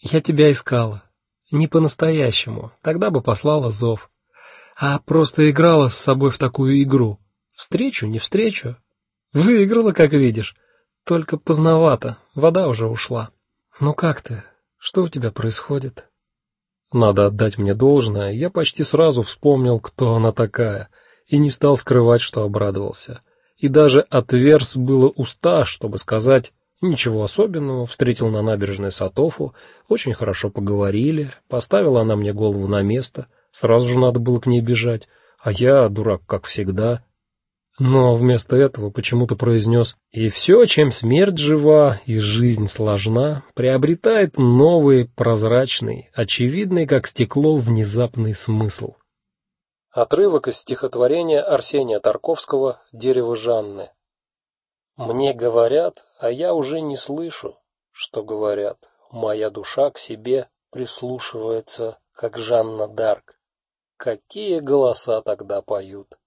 Я тебя искала. Не по-настоящему. Тогда бы послала зов. А просто играла с собой в такую игру. Встречу, не встречу. Выиграла, как видишь. Только поздновато. Вода уже ушла. Ну как ты? Что у тебя происходит? Надо отдать мне должное, я почти сразу вспомнил, кто она такая, и не стал скрывать, что обрадовался. И даже отверз было уста, чтобы сказать ничего особенного, встретил на набережной Сатофу, очень хорошо поговорили, поставила она мне голову на место, сразу же надо было к ней бежать, а я, дурак, как всегда, но вместо этого почему-то произнес: "И все, чем смерть жива и жизнь сложна, приобретает новый, прозрачный, очевидный, как стекло, внезапный смысл". Отрывок из стихотворения Арсения Тарковского Дерево Жанны. Мне говорят, а я уже не слышу, что говорят. Моя душа к себе прислушивается, как Жанна Дарк. Какие голоса тогда поют?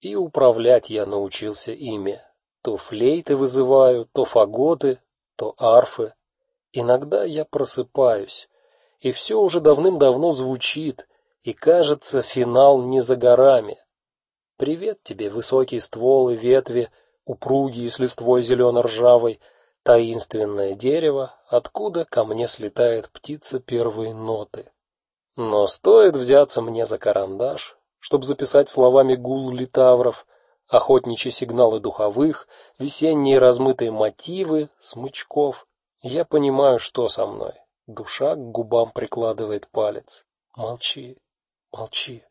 И управлять я научился ими. То флейты вызываю, то фаготы, то арфы. Иногда я просыпаюсь, и все уже давным-давно звучит, и кажется, финал не за горами. Привет тебе, высокие стволы, ветви, упругие с листвой зелено-ржавой, таинственное дерево, откуда ко мне слетает птица первые ноты. Но стоит взяться мне за карандаш, чтобы записать словами гул литавров, охотничьи сигналы духовых, весенние размытые мотивы смычков. Я понимаю, что со мной. Душа к губам прикладывает палец. Молчи, молчи.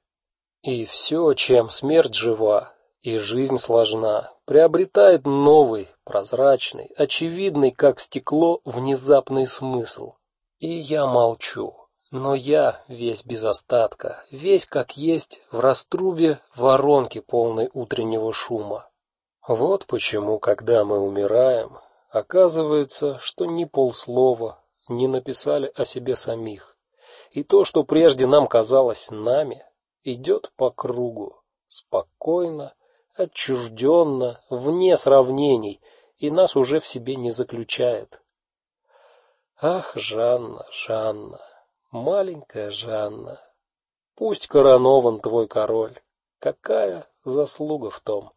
И все, чем смерть жива и жизнь сложна, приобретает новый, прозрачный, очевидный, как стекло, внезапный смысл. И я молчу. Но я весь без остатка, весь как есть в раструбе воронки полной утреннего шума. Вот почему, когда мы умираем, оказывается, что ни полслова не написали о себе самих. И то, что прежде нам казалось нами, идет по кругу, спокойно, отчужденно, вне сравнений, и нас уже в себе не заключает. Ах, Жанна, Жанна, маленькая Жанна. Пусть коронован твой король. Какая заслуга в том?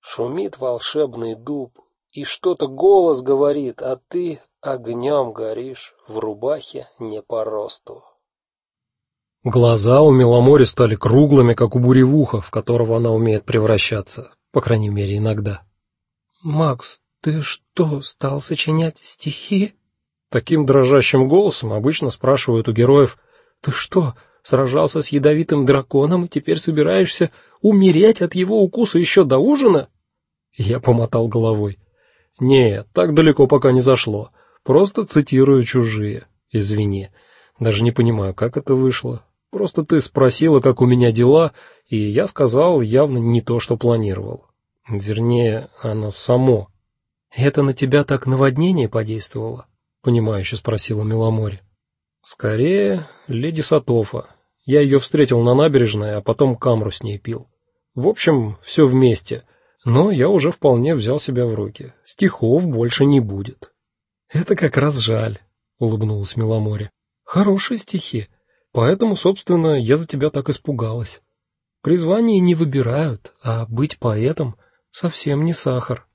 Шумит волшебный дуб, и что-то голос говорит, а ты огнем горишь в рубахе не по росту. Глаза у Миломори стали круглыми, как у буревуха, в которого она умеет превращаться, по крайней мере, иногда. Макс, ты что, стал сочинять стихи? Таким дрожащим голосом обычно спрашивают у героев: "Ты что, сражался с ядовитым драконом и теперь собираешься умереть от его укуса еще до ужина?" Я помотал головой. "Нет, так далеко пока не зашло. Просто цитирую чужие. Извини. Даже не понимаю, как это вышло. Просто ты спросила, как у меня дела, и я сказал явно не то, что планировал. Вернее, оно само. Это на тебя так наводнение подействовало? понимающе спросила Миломори. Скорее, леди Сатофа. Я ее встретил на набережной, а потом камру с ней пил. В общем, все вместе. Но я уже вполне взял себя в руки. Стихов больше не будет. Это как раз жаль, улыбнулась Миломори. Хорошие стихи. Поэтому, собственно, я за тебя так испугалась. Призвание не выбирают, а быть поэтом совсем не сахар.